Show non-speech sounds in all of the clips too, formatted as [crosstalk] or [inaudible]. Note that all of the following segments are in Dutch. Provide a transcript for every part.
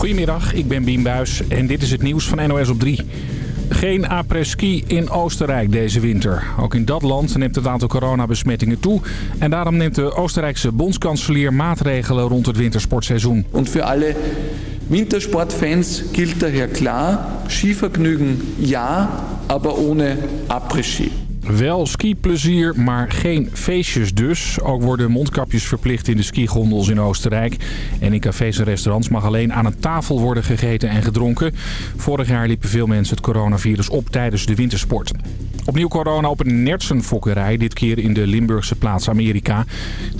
Goedemiddag, ik ben Bien Buis en dit is het nieuws van NOS op 3. Geen après-ski in Oostenrijk deze winter. Ook in dat land neemt het aantal coronabesmettingen toe. En daarom neemt de Oostenrijkse bondskanselier maatregelen rond het wintersportseizoen. En voor alle wintersportfans gilt daher klar, Skivergnügen ja, aber ohne après-ski. Wel skiplezier, maar geen feestjes dus. Ook worden mondkapjes verplicht in de skigondels in Oostenrijk. En in cafés en restaurants mag alleen aan een tafel worden gegeten en gedronken. Vorig jaar liepen veel mensen het coronavirus op tijdens de wintersport. Opnieuw corona op een nertsenfokkerij, dit keer in de Limburgse plaats Amerika.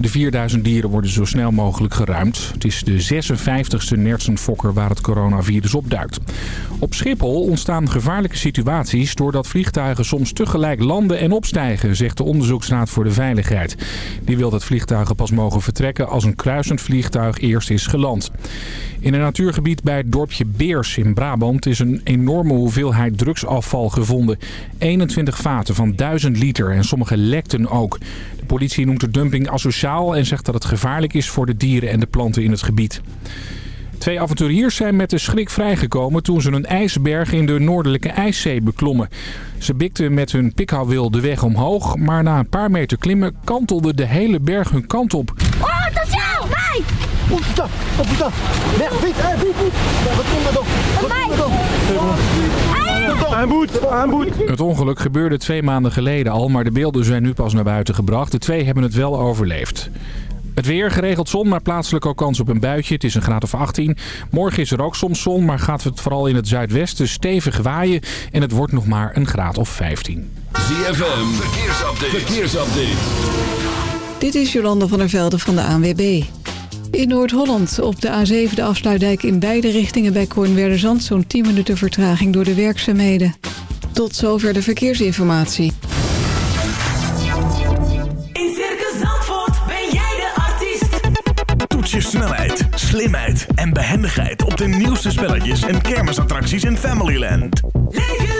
De 4000 dieren worden zo snel mogelijk geruimd. Het is de 56e nertsenfokker waar het coronavirus opduikt. Op Schiphol ontstaan gevaarlijke situaties doordat vliegtuigen soms tegelijk landen en opstijgen, zegt de Onderzoeksraad voor de Veiligheid. Die wil dat vliegtuigen pas mogen vertrekken als een kruisend vliegtuig eerst is geland. In een natuurgebied bij het dorpje Beers in Brabant is een enorme hoeveelheid drugsafval gevonden. 21 vaten van 1000 liter en sommige lekten ook. De politie noemt de dumping asociaal en zegt dat het gevaarlijk is voor de dieren en de planten in het gebied. Twee avonturiers zijn met de schrik vrijgekomen toen ze een ijsberg in de noordelijke IJszee beklommen. Ze bikten met hun pikhouwil de weg omhoog, maar na een paar meter klimmen kantelde de hele berg hun kant op. Oh, dat is jou! Mij! Dedans Un boet, Het ongeluk gebeurde twee maanden geleden al, maar de beelden zijn nu pas naar buiten gebracht. De twee hebben het wel overleefd. Het weer, geregeld zon, maar plaatselijk ook kans op een buitje. Het is een graad of 18. Morgen is er ook soms zon, maar gaat het vooral in het zuidwesten stevig waaien. En het wordt nog maar een graad of 15. ZFM, verkeersupdate. verkeersupdate. Dit is Jolanda van der Velde van de ANWB. In Noord-Holland op de A7 de afsluitdijk in beide richtingen bij Kornwerderzand... zo'n 10 minuten vertraging door de werkzaamheden. Tot zover de verkeersinformatie. In Circus Zandvoort ben jij de artiest. Toets je snelheid, slimheid en behendigheid op de nieuwste spelletjes en kermisattracties in Familyland. Leef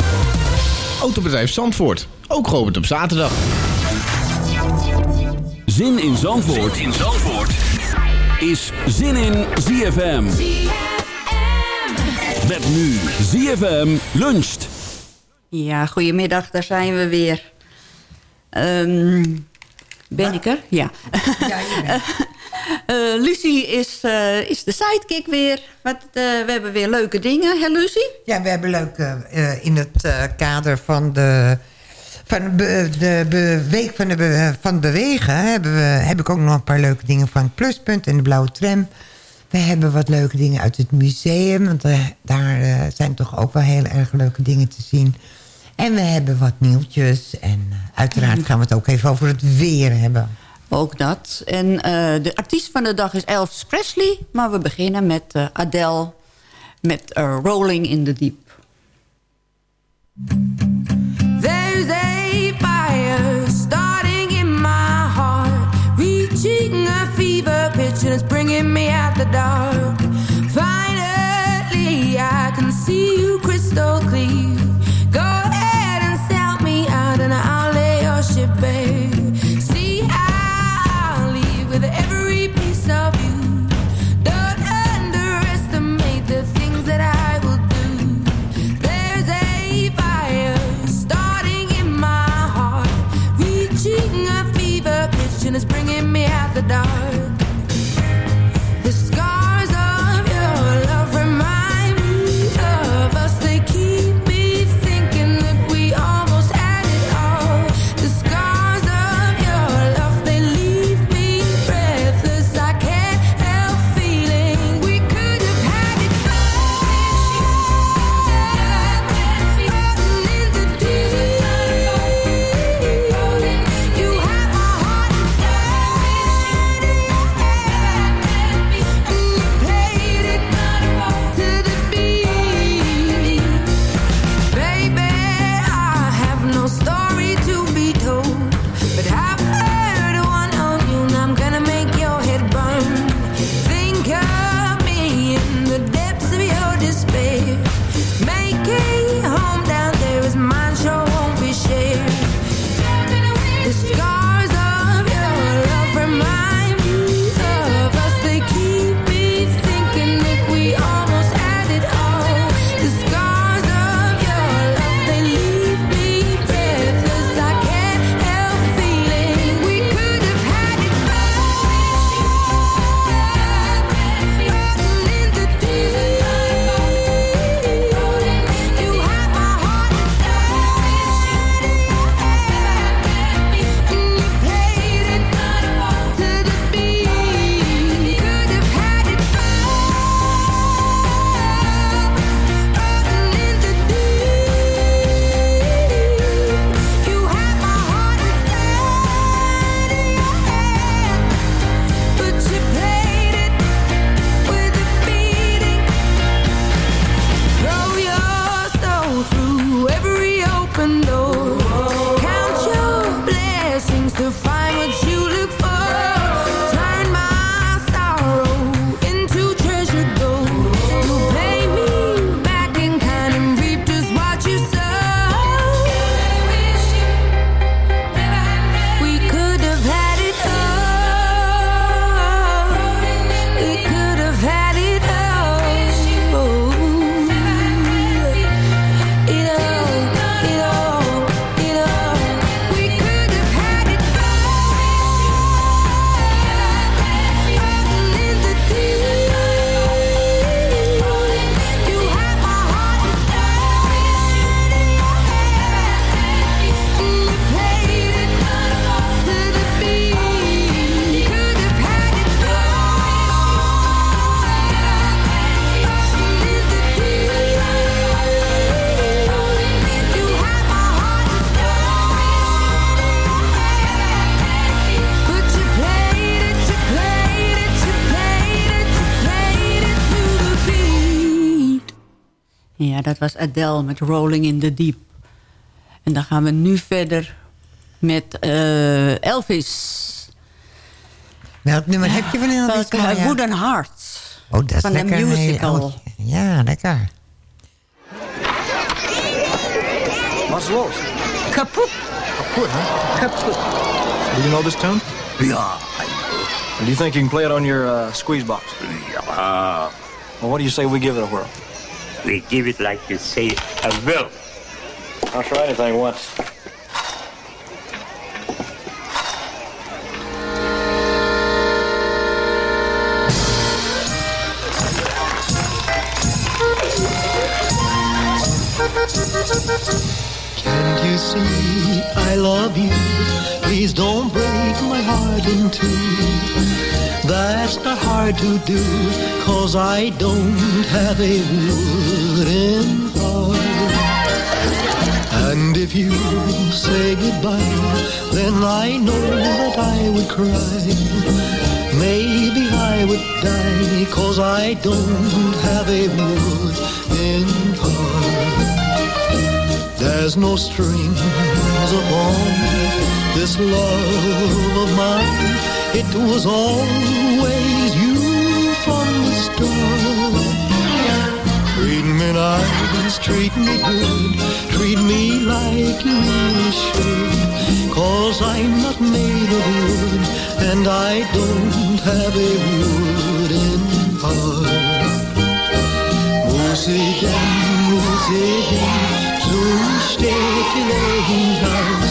Autobedrijf Zandvoort, ook geopend op zaterdag. Zin in Zandvoort, in Zandvoort. is Zin in ZFM. Met nu ZFM luncht. Ja, goedemiddag, daar zijn we weer. Ehm, ben ik er? Ja. [laughs] Eh, Lucie is, eh, is de sidekick weer. Wat, eh, we hebben weer leuke dingen, hè Lucie? Ja, we hebben leuke in het kader van de, van de, de be- week van, de be- van het bewegen... Hebben we, heb ik ook nog een paar leuke dingen van het Pluspunt en de Blauwe Tram. We hebben wat leuke dingen uit het museum. Want daar zijn toch ook wel heel erg leuke dingen te zien. En we hebben wat nieuwtjes. En uiteraard gaan we het ook even over het weer hebben. Ook dat. En eh, de artiest van de dag is Elvis Presley. Maar we beginnen met eh, Adele met eh, Rolling in the Deep. There's a fire starting in my heart, reaching a fever pitch, and it's bringing me out the dark. Finally, I can see you crystal clear. Was Adele met Rolling in the Deep. En dan gaan we nu verder met eh, Elvis. Welk nummer heb je van Elvis? Wooden Heart. Oh, dat is van de lekker. een hele musical. Ja, lekker. Was los? Kaput. Kaput, huh? Kaput. Do you know this tune? Yeah, I do. You think you can play it on your uh, squeeze box? Yeah. Well, what do you say we give it a whirl? We give it like you say a will. I'll try anything once. Can't you see I love you? Please don't break my heart in two. That's not hard to do, cause I don't have a wooden heart. And if you say goodbye, then I know that I would cry. Maybe I would die, cause I don't have a wooden heart. There's no strings upon this love of mine. It was always you from the start. Treat me nice, treat me good, treat me like you really should. Cause I'm not made of wood, and I don't have a wooden heart. Musiken, musiken, so steht ihr hinaus, steht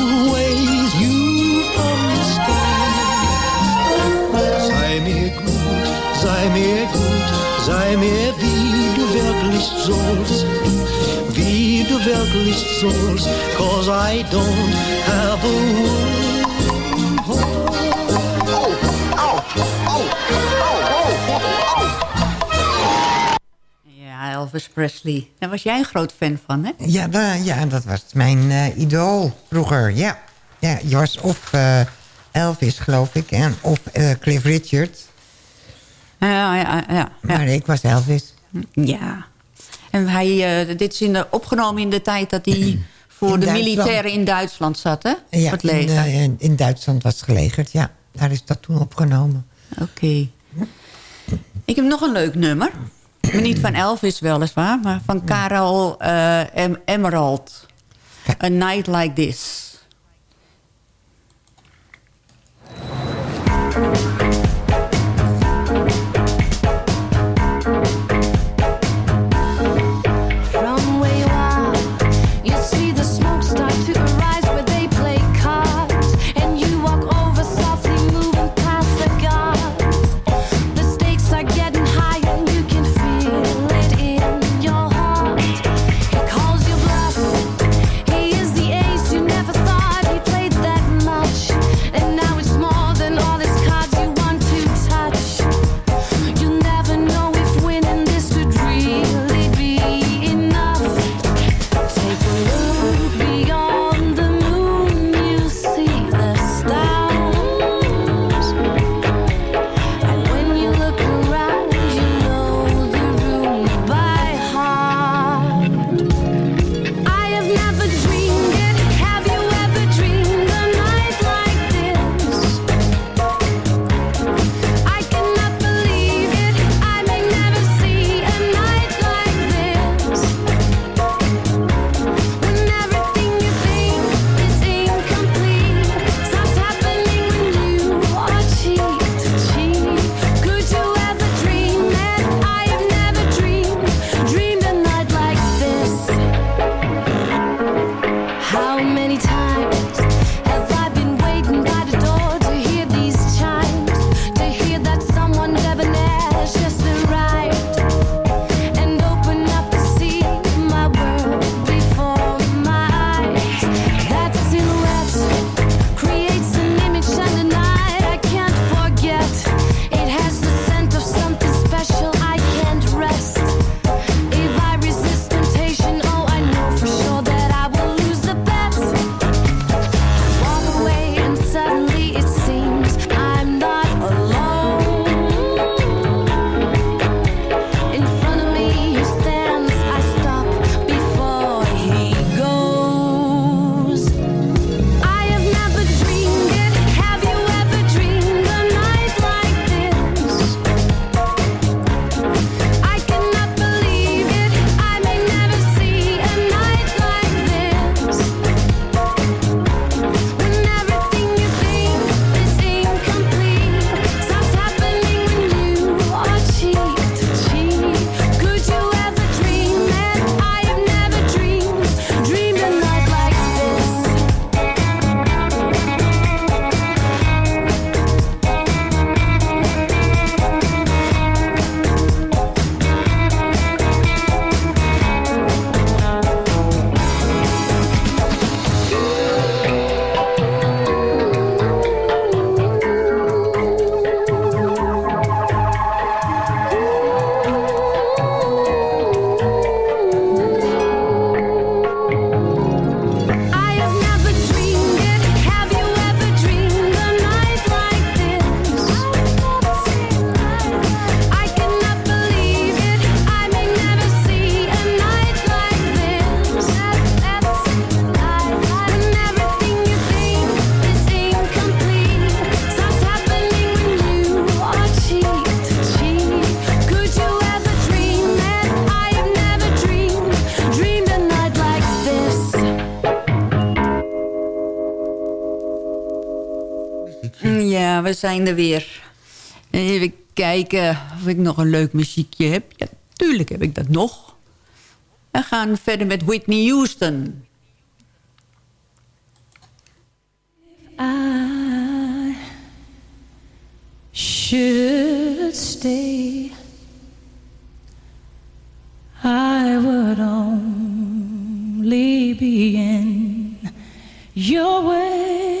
sei mir wie du wirklich sollst. Wie du wirklich sollst, cause I don't have a word. Ja, Elvis Presley. Daar was jij een groot fan van, hè? Ja, da- ja dat was mijn eh, idool vroeger. Ja. ja, je was of eh, Elvis, geloof ik, en, of eh, Cliff Richard. Ja, ja, ja. Maar ik was Elvis. Ja. En hij, eh, dit is in de, opgenomen in de tijd dat hij voor In de Duitsland. militairen in Duitsland zat, hè? Ja, Voor het in, leger. in, in Duitsland was gelegerd, ja. Daar is dat toen opgenomen. Oké. Ik heb nog een leuk nummer. Maar niet van Elvis weliswaar, maar van Karel Em- Emerald. A Night Like This. We zijn er weer. Even kijken of ik nog een leuk muziekje heb. Ja, tuurlijk heb ik dat nog. We gaan verder met Whitney Houston. I should stay, I would only be in your way.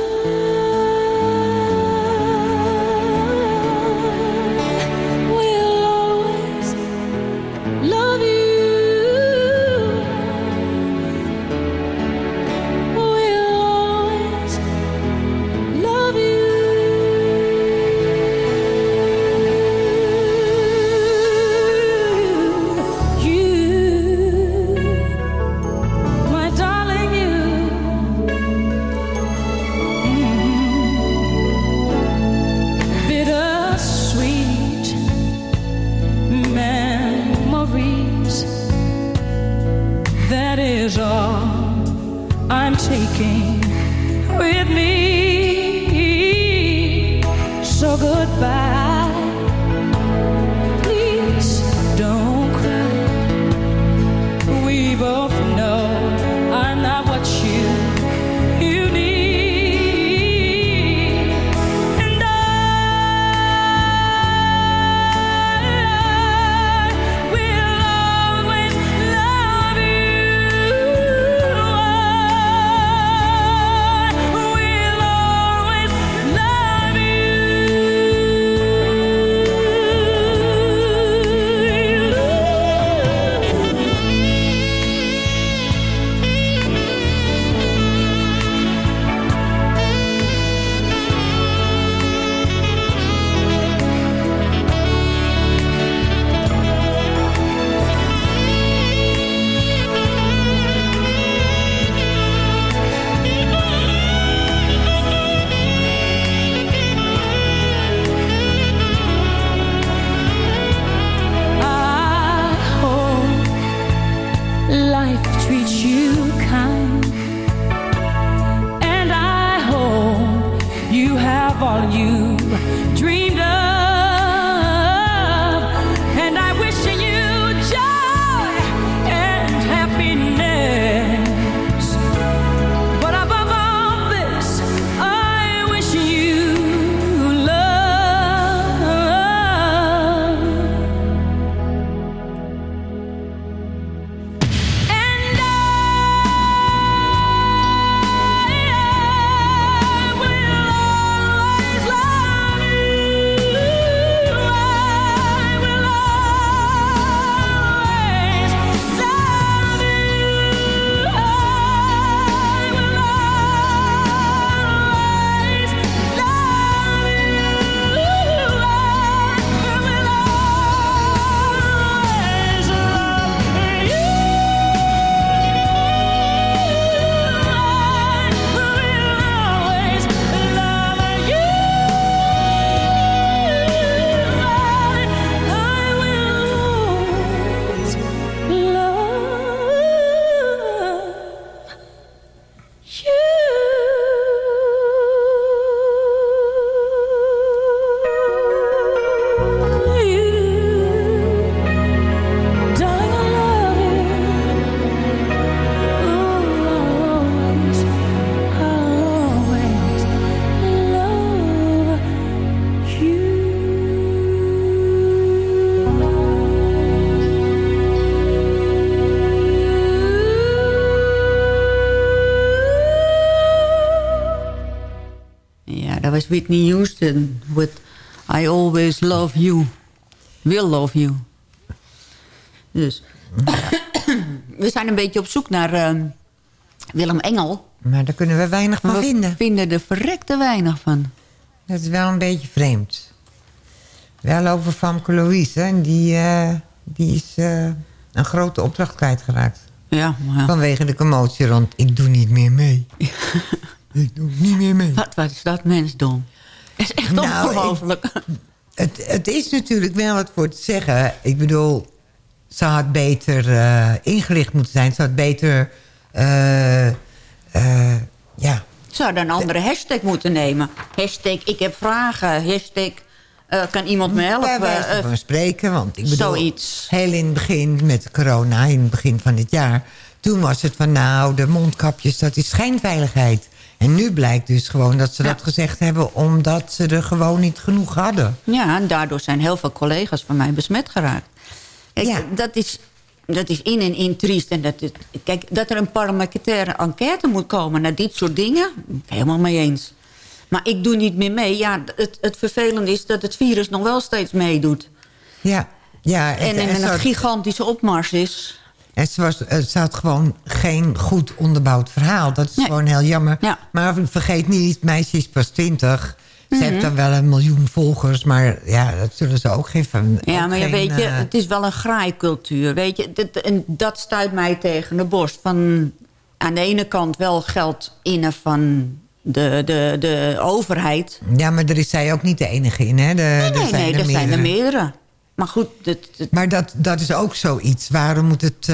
goodbye. Whitney Houston. With I always love you. Will love you. Dus. [coughs] we zijn een beetje op zoek naar ehm, Willem Engel. Maar daar kunnen we weinig van we vinden. vinden er verrekte weinig van. Dat is wel een beetje vreemd. Wel over Famke Louise. En die, eh, die is eh, een grote opdracht kwijtgeraakt. Ja, maar ja. Vanwege de commotie rond ik doe niet meer mee. [laughs] ik doe niet meer mee. Wat, wat is dat mensdom? Het is echt Nou, ongelooflijk. Het, het is natuurlijk wel wat voor te zeggen. Ik bedoel, ze had beter eh, ingelicht moeten zijn. Ze had beter... eh, eh, ja, Ze hadden een andere hashtag moeten nemen. Hashtag ik heb vragen. Hashtag kan iemand me helpen? Eh, van spreken, want ik bedoel... Zoiets. Heel in het begin met corona, in het begin van dit jaar... toen was het van nou, de mondkapjes, dat is schijnveiligheid. En nu blijkt dus gewoon dat ze dat gezegd hebben... omdat ze er gewoon niet genoeg hadden. Ja, en daardoor zijn heel veel collega's van mij besmet geraakt. Kijk, dat, is, dat is in en in triest. En dat, is- kijk, dat er een parlementaire enquête moet komen naar dit soort dingen... helemaal mee eens. Maar ik doe niet meer mee. Ja, het, het vervelende is dat het virus nog wel steeds meedoet. Ja, ja. En, en, en ze een gigantische opmars is. Ze, was, ze had gewoon geen goed onderbouwd verhaal. Dat is gewoon heel jammer. Maar vergeet niet, meisje is pas 20. Ze Mhm. heeft dan wel een miljoen volgers. Maar ja, dat zullen ze ook geen van. Ja, ook maar ja, geen, weet je, eh, het is wel een graaikultuur. Weet je, dat, en dat stuit mij tegen de borst. Van aan de ene kant wel geld innen van de, de, de overheid. Ja, maar er is zij ook niet de enige in. Hè? De, Nee, er nee, zijn nee, er er zijn er meerdere. Maar goed, dat- Maar dat, dat is ook zoiets. Waarom moet het...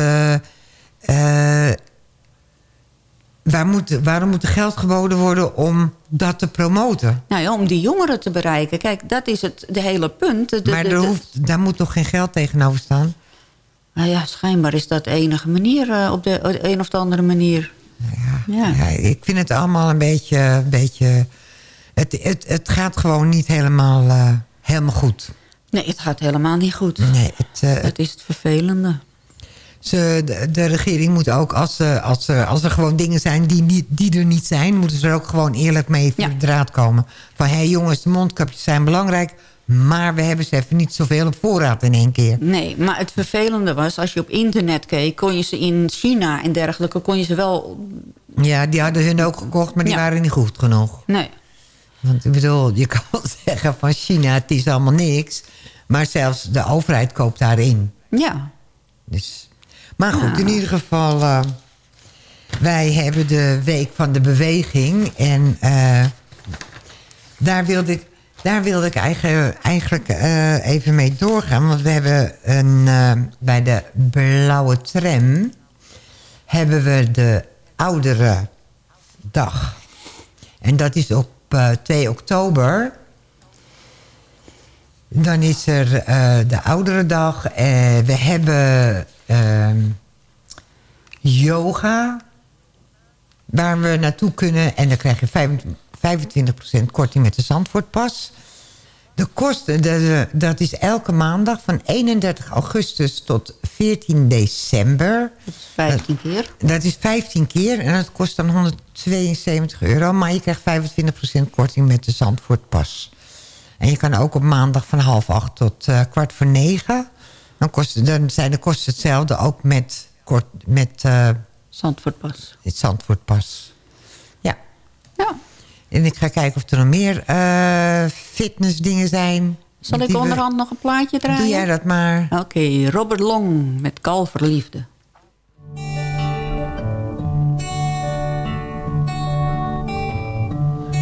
waar moet, waarom moet er geld geboden worden om dat te promoten? nou ja, om die jongeren te bereiken. Kijk, dat is het de hele punt. De- maar de- er de- hoeft, daar moet toch geen geld tegenover staan? Nou ja, schijnbaar is dat de enige manier, eh, op de, een of de andere manier. Ja. Ja, ik vind het allemaal een beetje... Een beetje het, het, het gaat gewoon niet helemaal, eh, helemaal goed. Nee, het gaat helemaal niet goed. Nee, het, eh, dat is het vervelende. Ze, de, de regering moet ook, als, ze, als, er, als er gewoon dingen zijn die, niet, die er niet zijn... moeten ze er ook gewoon eerlijk mee voor de draad komen. Van, hé hey jongens, de mondkapjes zijn belangrijk... maar we hebben ze even niet zoveel op voorraad in één keer. Nee, maar het vervelende was, als je op internet keek... kon je ze in China en dergelijke, kon je ze wel... Ja, die hadden hun ook gekocht, maar die Ja. waren niet goed genoeg. Nee. Want ik bedoel, je kan [laughs] zeggen van China, het is allemaal niks... maar zelfs de overheid koopt daarin. Ja. Dus, maar goed, in ieder geval... eh, wij hebben de Week van de Beweging. En eh, daar wilde ik, daar wilde ik eigen- eigenlijk eh, even mee doorgaan. Want we hebben een, bij de Blauwe Tram... hebben we de Oudere Dag. En dat is op eh, 2 oktober... Dan is er eh, de Ouderendag. Uh, we hebben ehm, yoga. Waar we naartoe kunnen. En dan krijg je 25 25% korting met de Zandvoortpas. De kosten, de- dat is elke maandag van 31 augustus tot 14 december. Dat is 15 keer. Dat is 15 keer en dat kost dan 172 euro. Maar je krijgt 25% korting met de Zandvoortpas. En je kan ook op maandag van half acht tot eh, kwart voor negen. Dan, kost, dan zijn de kosten hetzelfde, ook met, kort, met eh, Zandvoortpas. het Zandvoortpas. Ja. Ja. En ik ga kijken of er nog meer eh fitnessdingen zijn. Zal ik we- onderhand nog een plaatje draaien? Doe jij dat maar. Oké, Robert Long met Kalverliefde.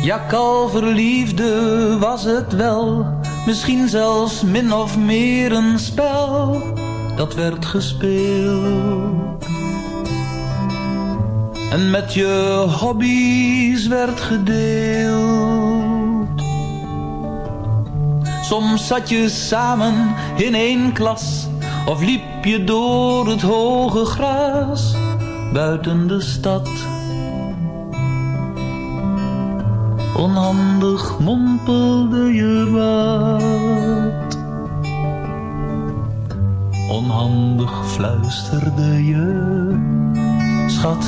Ja, kalverliefde was het wel, misschien zelfs min of meer een spel dat werd gespeeld. En met je hobby's werd gedeeld. Soms zat je samen in één klas, of liep je door het hoge gras buiten de stad. Onhandig mompelde je wat. Onhandig fluisterde je, schat.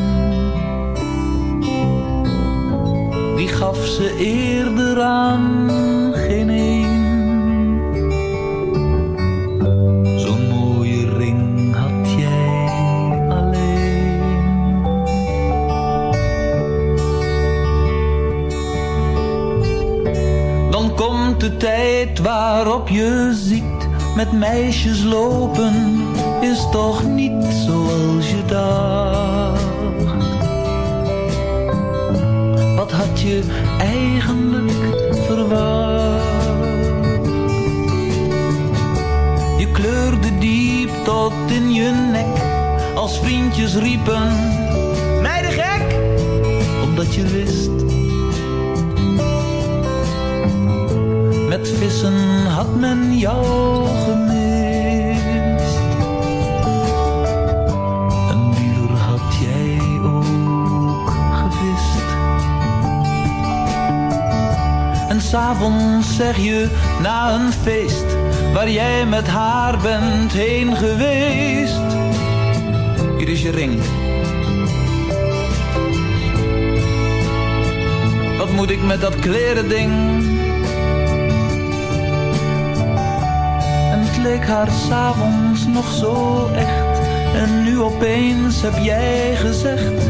Gaf ze eerder aan geen een. Zo'n mooie ring had jij alleen. Dan komt de tijd waarop je ziet met meisjes lopen is toch niet zoals je dacht. Je eigenlijk verwacht? Je kleurde diep tot in je nek als vriendjes riepen: Meiden gek! Omdat je wist. Met vissen had men jou Zeg je na een feest waar jij met haar bent heen geweest. Hier is je ring. Wat moet ik met dat kleren ding? En het leek haar s'avonds nog zo echt. En nu opeens heb jij gezegd: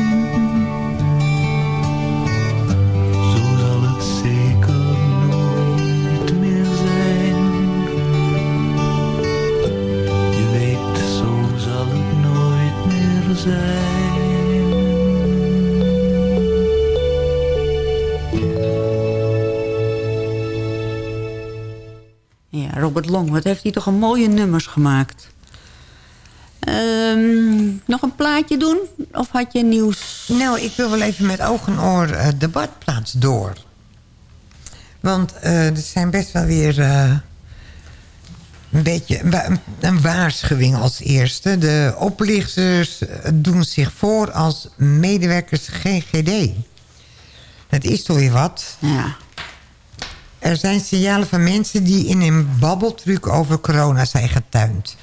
Robert Long, wat heeft hij toch een mooie nummers gemaakt. Ehm, nog een plaatje doen? Of had je nieuws? Nou, ik wil wel even met oog en oor eh, de badplaats door. Want eh, er zijn best wel weer eh, een beetje een wa- een waarschuwing als eerste. De oplichters doen zich voor als medewerkers GGD. Dat is toch weer wat. Ja. Er zijn signalen van mensen die in een babbeltruc over corona zijn getuind.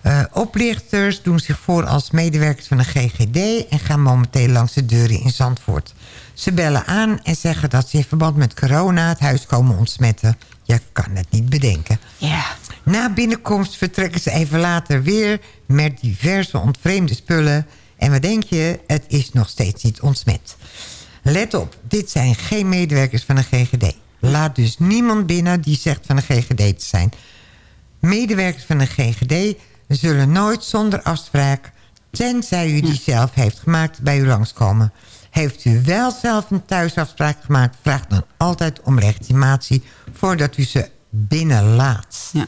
Eh, oplichters doen zich voor als medewerkers van de GGD... en gaan momenteel langs de deuren in Zandvoort. Ze bellen aan en zeggen dat ze in verband met corona... het huis komen ontsmetten. Je kan het niet bedenken. Ja. Na binnenkomst vertrekken ze even later weer... met diverse ontvreemde spullen. En wat denk je? Het is nog steeds niet ontsmet. Let op, dit zijn geen medewerkers van de GGD. Laat dus niemand binnen die zegt van de GGD te zijn. Medewerkers van de GGD zullen nooit zonder afspraak... tenzij u die zelf heeft gemaakt, bij u langskomen. Heeft u wel zelf een thuisafspraak gemaakt... vraag dan altijd om legitimatie voordat u ze binnenlaat. Ja.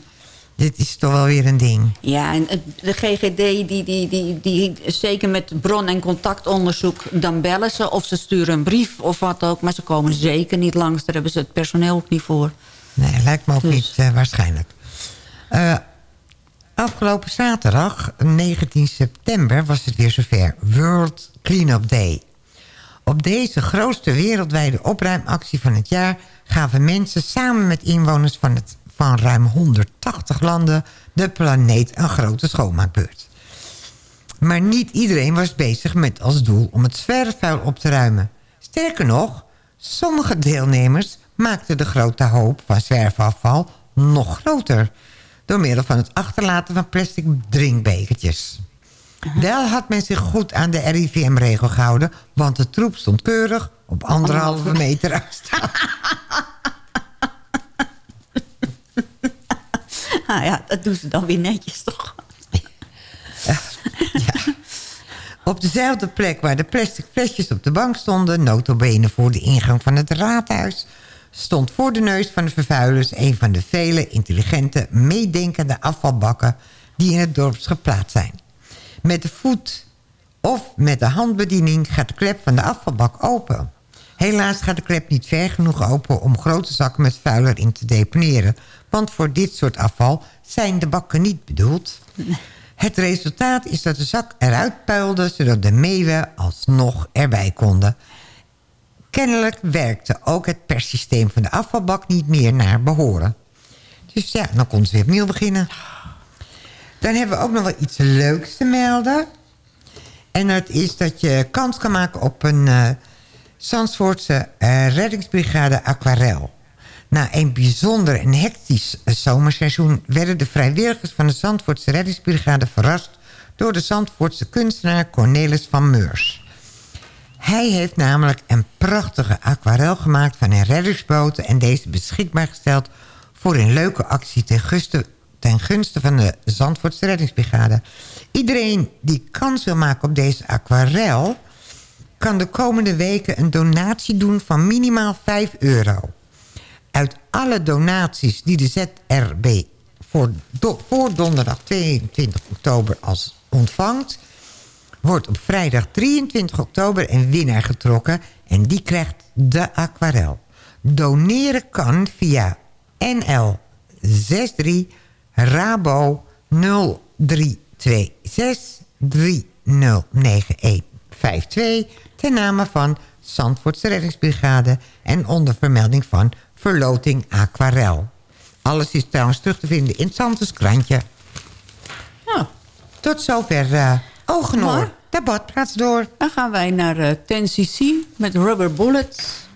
Dit is toch wel weer een ding. Ja, en de GGD, die, die, die, die, zeker met bron- en contactonderzoek... dan bellen ze of ze sturen een brief of wat ook. Maar ze komen zeker niet langs. Daar hebben ze het personeel ook niet voor. Nee, lijkt me ook Dus- niet eh, waarschijnlijk. Eh, afgelopen zaterdag, 19 september, was het weer zover. World Cleanup Day. Op deze grootste wereldwijde opruimactie van het jaar... gaven mensen samen met inwoners van, ruim 180 landen... de planeet een grote schoonmaakbeurt. Maar niet iedereen was bezig met als doel om het zwerfvuil op te ruimen. Sterker nog, sommige deelnemers maakten de grote hoop van zwerfafval nog groter... door middel van het achterlaten van plastic drinkbekertjes. Wel had men zich goed aan de RIVM-regel gehouden... want de troep stond keurig op anderhalve meter afstand. Ah [laughs] ja, dat doen ze dan weer netjes, toch? Op dezelfde plek waar de plastic flesjes op de bank stonden... notabene voor de ingang van het raadhuis... stond voor de neus van de vervuilers... een van de vele intelligente, meedenkende afvalbakken... die in het dorp geplaatst zijn. Met de voet of met de handbediening gaat de klep van de afvalbak open. Helaas gaat de klep niet ver genoeg open om grote zakken met vuil erin te deponeren. Want voor dit soort afval zijn de bakken niet bedoeld. Het resultaat is dat de zak eruit puilde... zodat de meeuwen alsnog erbij konden. Kennelijk werkte ook het perssysteem van de afvalbak niet meer naar behoren. Dus ja, dan kon ze weer opnieuw beginnen. Dan hebben we ook nog wel iets leuks te melden. En dat is dat je kans kan maken op een eh Zandvoortse eh, reddingsbrigade Aquarel. Na een bijzonder en hectisch eh, zomerseizoen... werden de vrijwilligers van de Zandvoortse reddingsbrigade verrast... door de Zandvoortse kunstenaar Cornelis van Meurs. Hij heeft namelijk een prachtige aquarel gemaakt van een reddingsboot... en deze beschikbaar gesteld voor een leuke actie ten gunste, ten gunste van de Zandvoortse reddingsbrigade. Iedereen die kans wil maken op deze aquarel... kan de komende weken een donatie doen van minimaal 5 euro. Uit alle donaties die de ZRB voor, voor donderdag 22 oktober als ontvangt... wordt op vrijdag 23 oktober een winnaar getrokken... en die krijgt de aquarel. Doneren kan via NL 63 Rabo 0326 309152 ten name van Zandvoortse Reddingsbrigade... en onder vermelding van Verloting Aquarel. Alles is trouwens terug te vinden in Santos krantje. Tot zover uh, Ogenoor. Mooi. De badplaats door. Dan gaan wij naar eh 10cc met Rubber Bullets.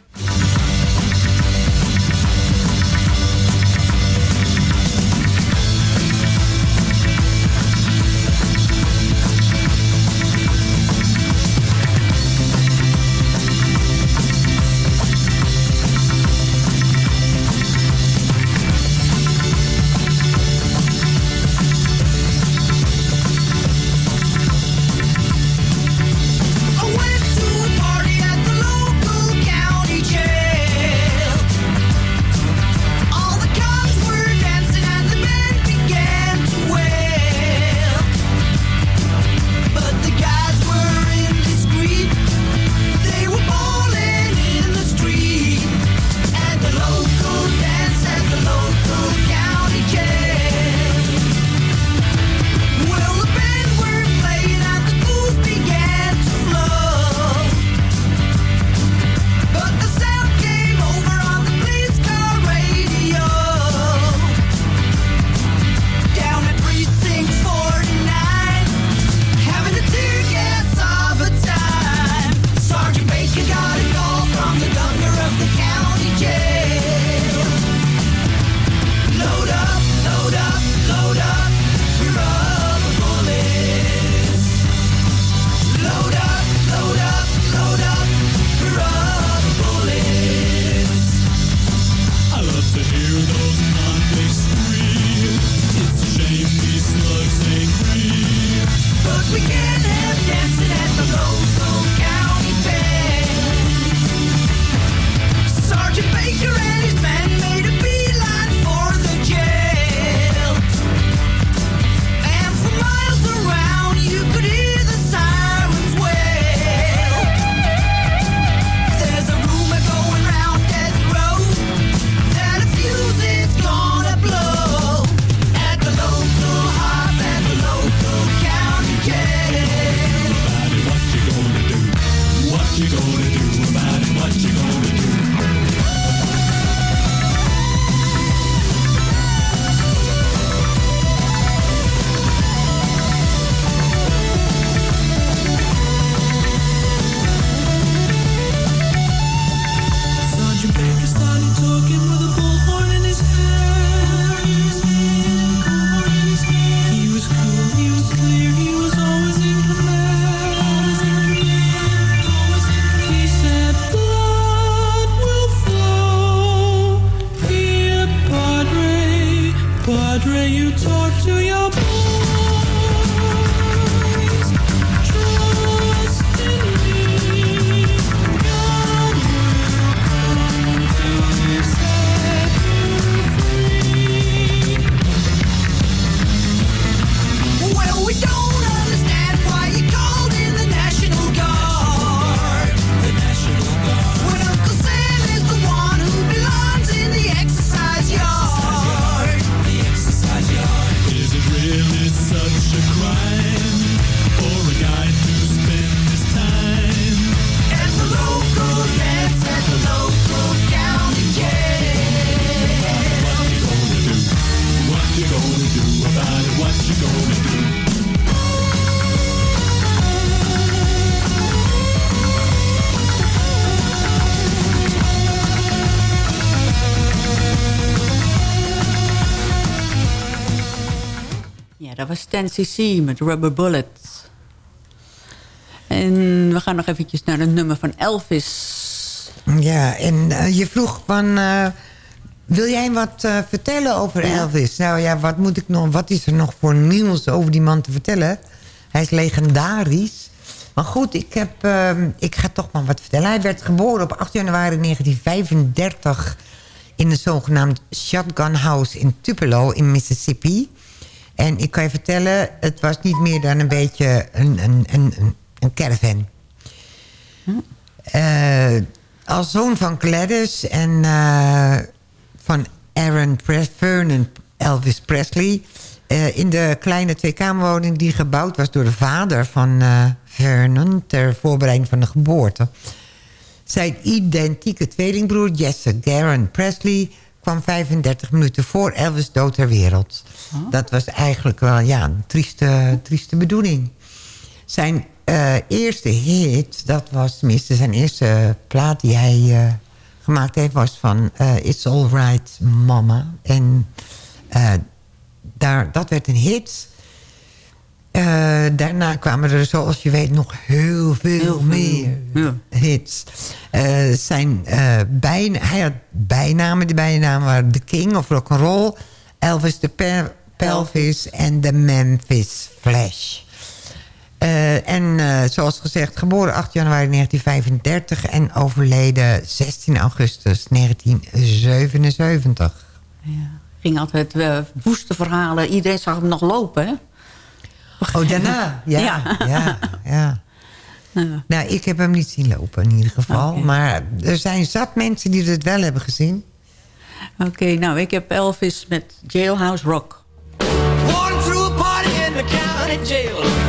Was 10cc met Rubber Bullets. En we gaan nog eventjes naar een nummer van Elvis. Ja, en eh, je vroeg van... eh, wil jij wat eh, vertellen over Elvis? Nou ja, wat, moet ik nog, wat is er nog voor nieuws over die man te vertellen? Hij is legendarisch. Maar goed, ik, heb, ehm, ik ga toch maar wat vertellen. Hij werd geboren op 8 januari 1935... in een zogenaamd Shotgun House in Tupelo in Mississippi. En ik kan je vertellen, het was niet meer dan een beetje een, een, een, een- caravan. Eh, als zoon van Gladys en eh, van Aaron Vernon Elvis Presley... eh, in de kleine tweekamerwoning die gebouwd was door de vader van Vernon... ter voorbereiding van de geboorte. Zijn identieke tweelingbroer Jesse Garen Presley... kwam 35 minuten voor Elvis dood ter wereld. Dat was eigenlijk wel ja, een trieste, trieste bedoeling. Zijn eh, eerste hit, dat was tenminste zijn eerste plaat die hij eh, gemaakt heeft... was van eh, It's Alright Mama. En daar, dat werd een hit. Eh, daarna kwamen er, zoals je weet, nog heel veel meer hits. Eh, zijn, eh, bijna, hij had bijnamen. De bijnamen waren The King of Rock'n'Roll... Elvis de Pe- Pelvis en de Memphis Flash. En zoals gezegd, geboren 8 januari 1935 en overleden 16 augustus 1977. Ging altijd woeste verhalen. Iedereen zag hem nog lopen, hè? Oh, daarna? [laughs] Ja, ja, ja. Nou, ik heb hem niet zien lopen in ieder geval. Maar er zijn zat mensen die het wel hebben gezien. Oké, nou, ik heb Elvis met Jailhouse Rock. Walking through a party in the county jail.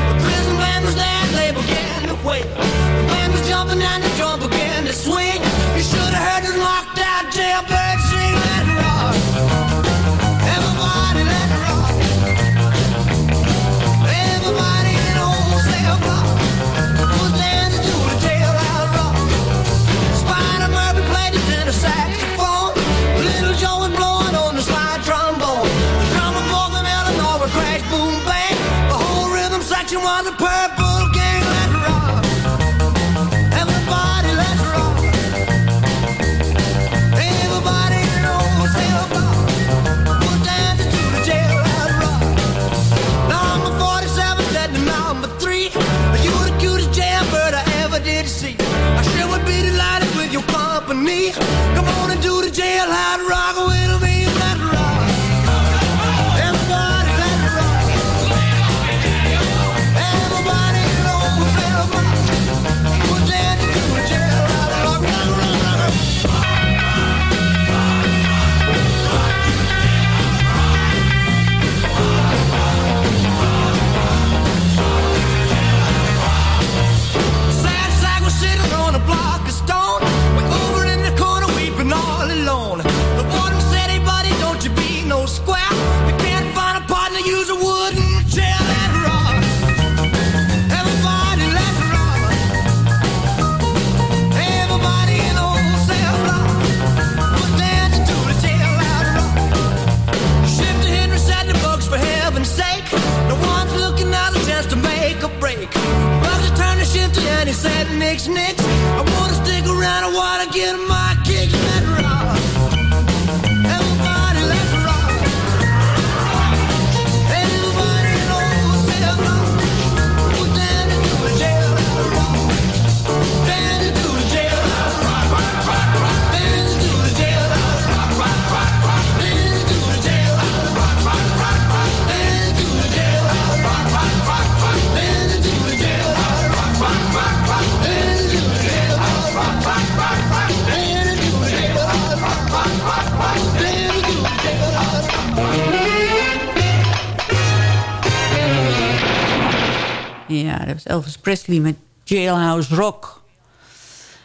Elvis Presley met Jailhouse Rock.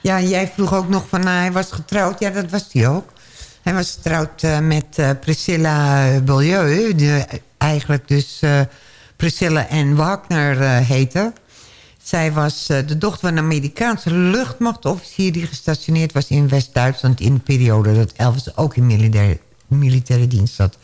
Ja, en jij vroeg ook nog van, nou, hij was getrouwd. Ja, dat was hij ook. Hij was getrouwd eh, met eh, Priscilla Beaulieu. Die eigenlijk dus eh, Priscilla Ann Wagner heette. Zij was de dochter van een Amerikaanse luchtmachtofficier... die gestationeerd was in West-Duitsland... in de periode dat Elvis ook in militaire dienst zat.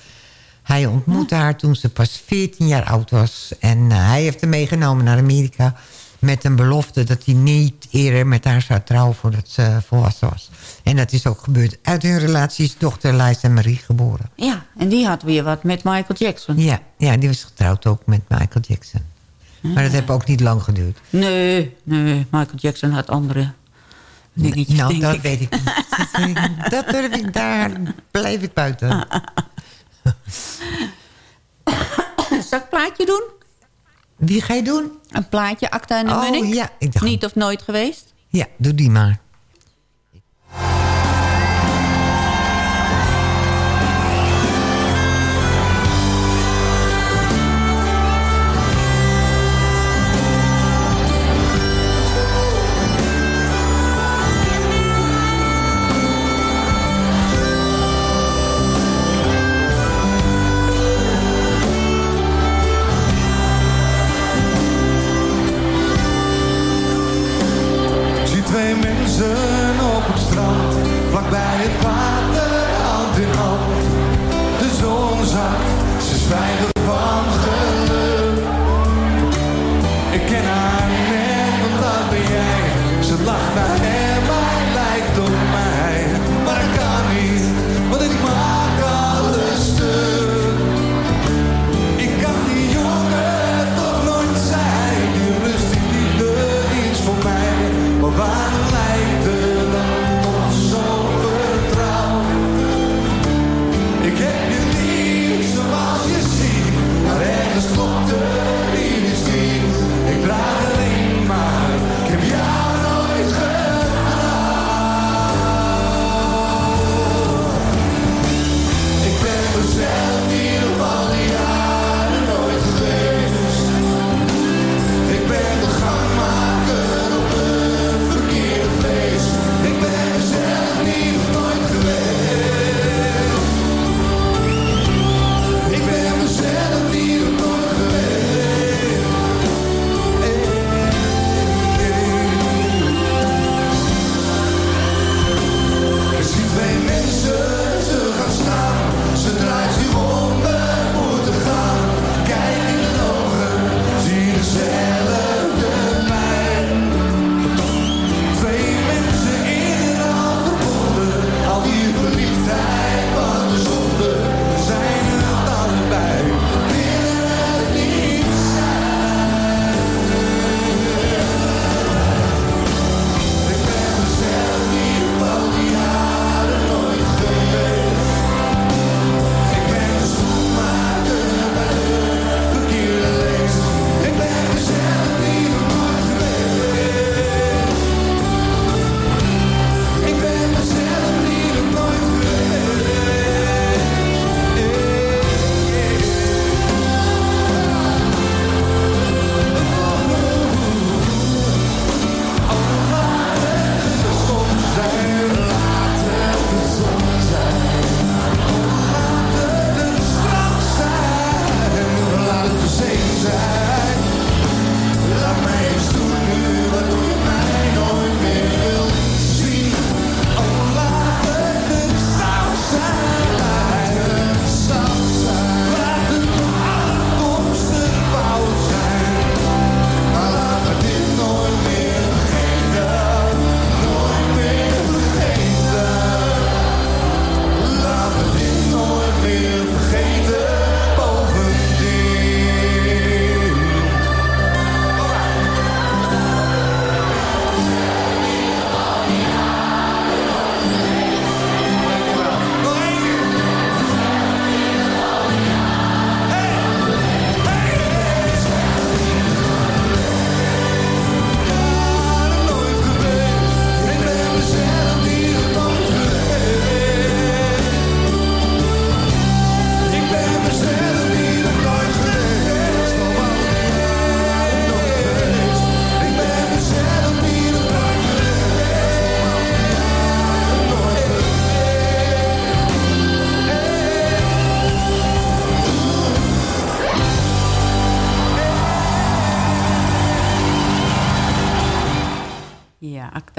Hij ontmoette haar toen ze pas 14 jaar oud was. En eh, hij heeft haar meegenomen naar Amerika met een belofte dat hij niet eerder met haar zou trouwen voordat ze volwassen was. En dat is ook gebeurd. Uit hun relatie is dochter Lisa en Marie geboren. Ja, en die had weer wat met Michael Jackson. Ja, ja die was getrouwd ook met Michael Jackson. Ah. Maar dat heeft ook niet lang geduurd. Nee, nee, Michael Jackson had andere dingetjes, Nou, dat weet ik niet. [laughs] dat durf ik, daar blijf ik buiten. [laughs] [coughs] Zal ik plaatje doen? Wie ga je doen? Een plaatje, Acta en de oh, Niet of nooit geweest. Ja, doe die maar.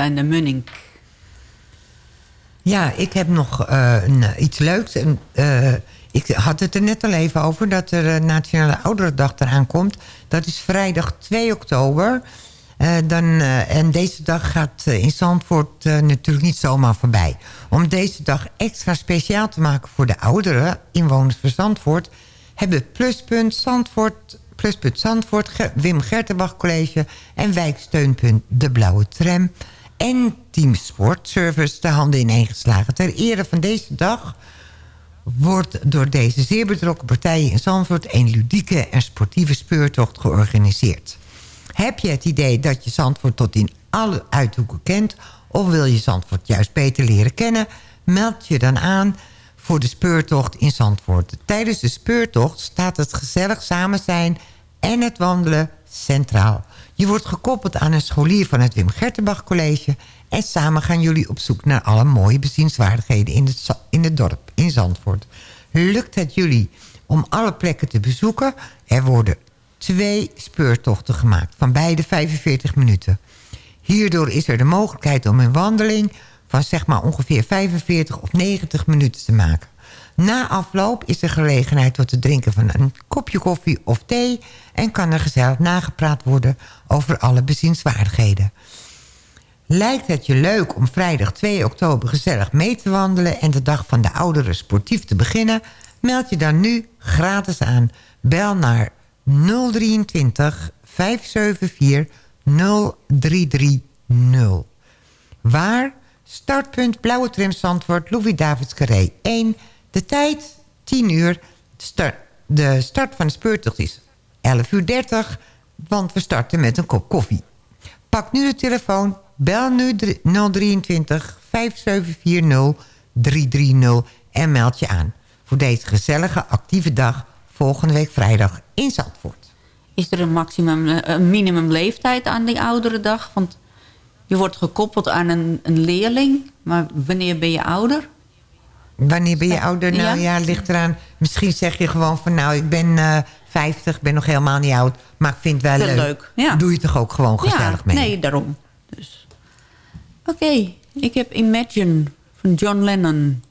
en de Munning. Ja, ik heb nog eh, eh, iets leuks. Eh, ik had het er net al even over dat er Nationale Ouderendag eraan komt. Dat is vrijdag 2 oktober. Dan, en deze dag gaat in Zandvoort natuurlijk niet zomaar voorbij. Om deze dag extra speciaal te maken voor de ouderen, inwoners van Zandvoort... hebben Pluspunt Zandvoort, Pluspunt Zandvoort Wim Gertenbach College en Wijksteunpunt De Blauwe Tram en Team Sportservice de handen ineengeslagen. Ter ere van deze dag wordt door deze zeer betrokken partijen in Zandvoort... een ludieke en sportieve speurtocht georganiseerd. Heb je het idee dat je Zandvoort tot in alle uithoeken kent... of wil je Zandvoort juist beter leren kennen... meld je dan aan voor de speurtocht in Zandvoort. Tijdens de speurtocht staat het gezellig samen zijn en het wandelen centraal. Je wordt gekoppeld aan een scholier van het Wim Gertenbach College... en samen gaan jullie op zoek naar alle mooie bezienswaardigheden in het, in het dorp, in Zandvoort. Lukt het jullie om alle plekken te bezoeken? Er worden twee speurtochten gemaakt van beide 45 minuten. Hierdoor is er de mogelijkheid om een wandeling van zeg maar ongeveer 45 of 90 minuten te maken. Na afloop is er gelegenheid tot het drinken van een kopje koffie of thee... en kan er gezellig nagepraat worden over alle bezienswaardigheden. Lijkt het je leuk om vrijdag 2 oktober gezellig mee te wandelen... en de dag van de ouderen sportief te beginnen? Meld je dan nu gratis aan. Bel naar 023 574 0330. Waar? Startpunt Blauwe Tram Zandvoort, Louis Davids Carré 1. De tijd 10 uur. De start van de speurtocht is 11 uur 30, want we starten met een kop koffie. Pak nu de telefoon, bel nu drie- 023 5740 330 en meld je aan. Voor deze gezellige actieve dag volgende week vrijdag in Zandvoort. Is er een maximum, eh, een minimum leeftijd aan die oudere dag? Want je wordt gekoppeld aan een, een leerling. Maar wanneer ben je ouder? Wanneer ben je ouder? Nou Ja. ja, ligt eraan. Misschien zeg je gewoon van nou, ik ben eh 50, ben nog helemaal niet oud. Maar ik vind het wel leuk. leuk, ja. Doe je toch ook gewoon gezellig ja, mee? Nee, daarom. Dus. Oké, ik heb Imagine van John Lennon.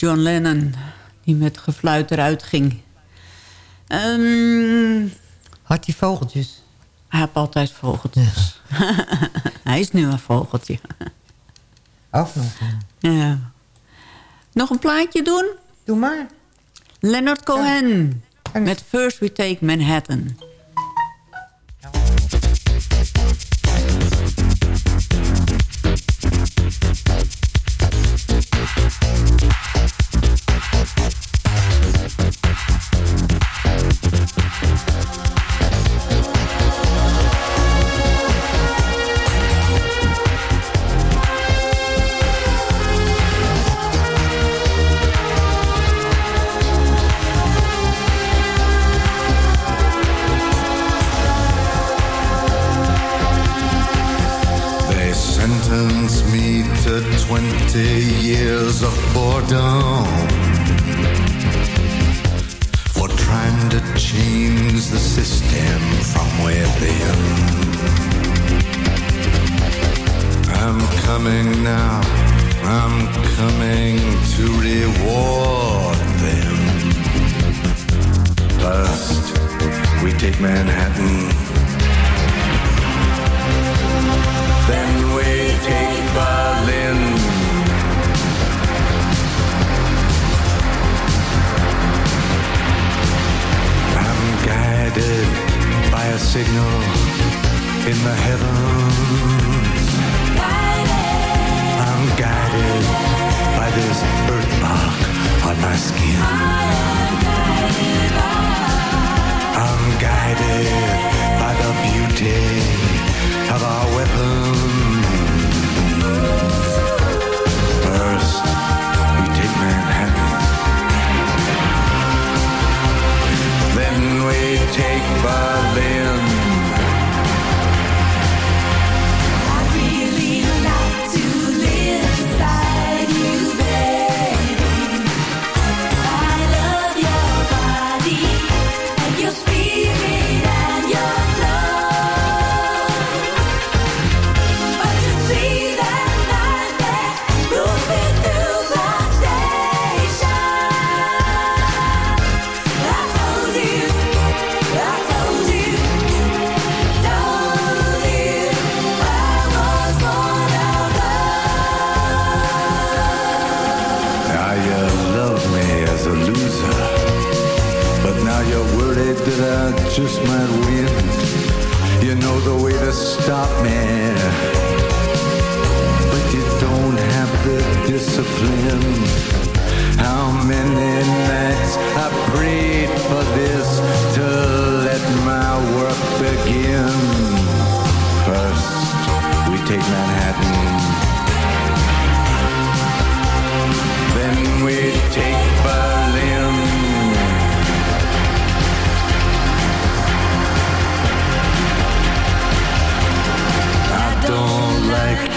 John Lennon die met gefluit eruit ging. Ehm, Had hij vogeltjes? hij heeft altijd vogeltjes. [laughs] hij is nu een vogeltje. Ook nog. Ja. Nog een plaatje doen? Doe maar. Leonard Cohen. Met First We Take Manhattan. Of boredom for trying to change the system from within. I'm coming now, I'm coming to reward them. First, we take Manhattan. Then we take guided by a signal in the heavens. I'm guided by this birthmark on my skin. I'm guided by the beauty of our weapons. First, we take Berlin. really How many nights I prayed for this to let my work begin. First, we take Manhattan. Then we take Berlin.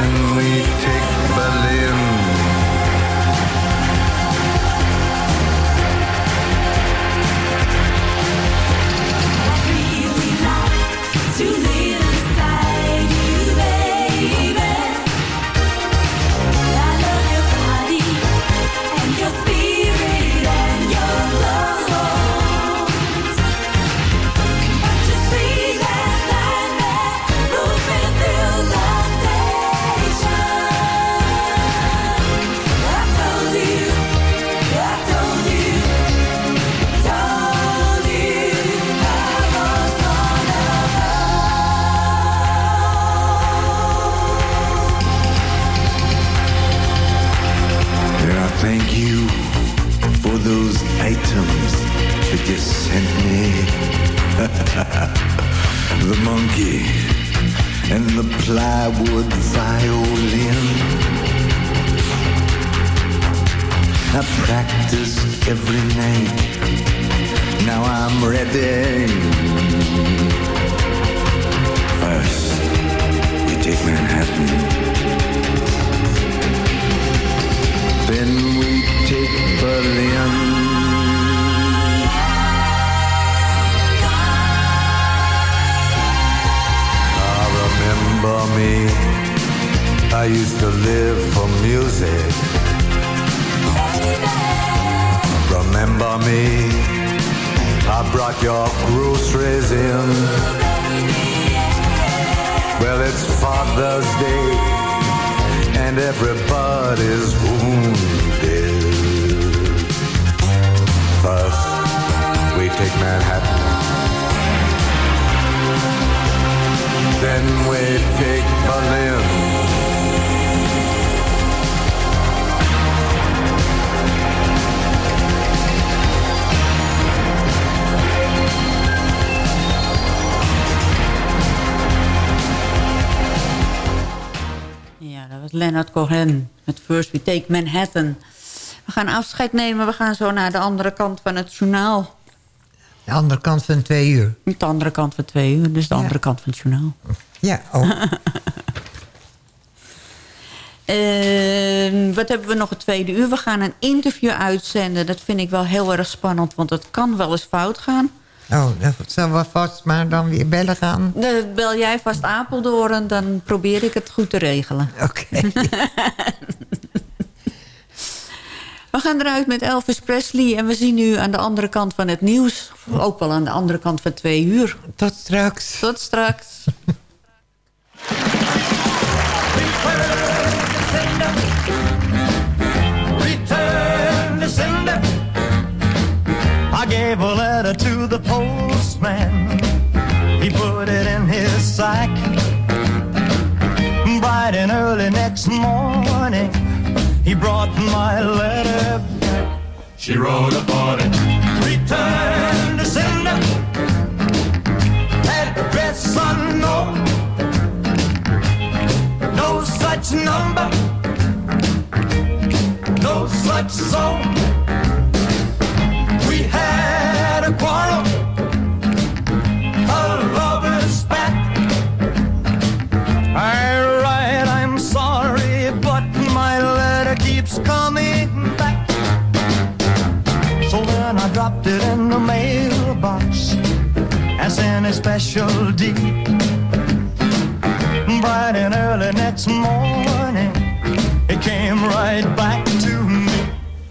Then we take Berlin. You sent me. [laughs] the monkey, and the plywood violin. I practiced every night. Now I'm ready. First, we take Manhattan. Then we take Berlin. Remember me. I used to live for music. Remember me. I brought your groceries in. Well, it's Father's Day, and everybody's wounded. First, we take Manhattan. Then we take. Ja, dat was Leonard Cohen met First We Take Manhattan. We gaan afscheid nemen. We gaan zo naar de andere kant van het journaal. De andere kant van twee uur. De andere kant van twee uur, dus de andere kant van het journaal. Ja, oh. [laughs] Eh, wat hebben we nog het tweede uur? We gaan een interview uitzenden. Dat vind ik wel heel erg spannend, want het kan wel eens fout gaan. Oh, dan zullen we vast maar dan weer bellen gaan. Dan bel jij vast Apeldoorn, dan probeer ik het goed te regelen. Oké. [laughs] We gaan eruit met Elvis Presley en we zien u aan de andere kant van het nieuws. Ook wel aan de andere kant van twee uur. Tot straks. Tot straks. I gave a letter to the postman. He put it in his sack. Bright and early next morning, he brought my letter back. She wrote upon it. Return to sender. Address unknown. No such number. No such zone. Dropped it in the mailbox as in a special deed. Bright and early next morning, it came right back to me.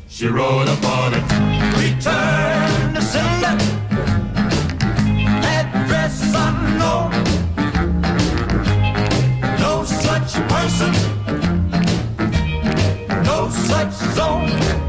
She wrote upon it, return to sender, address unknown. No such person, no such zone.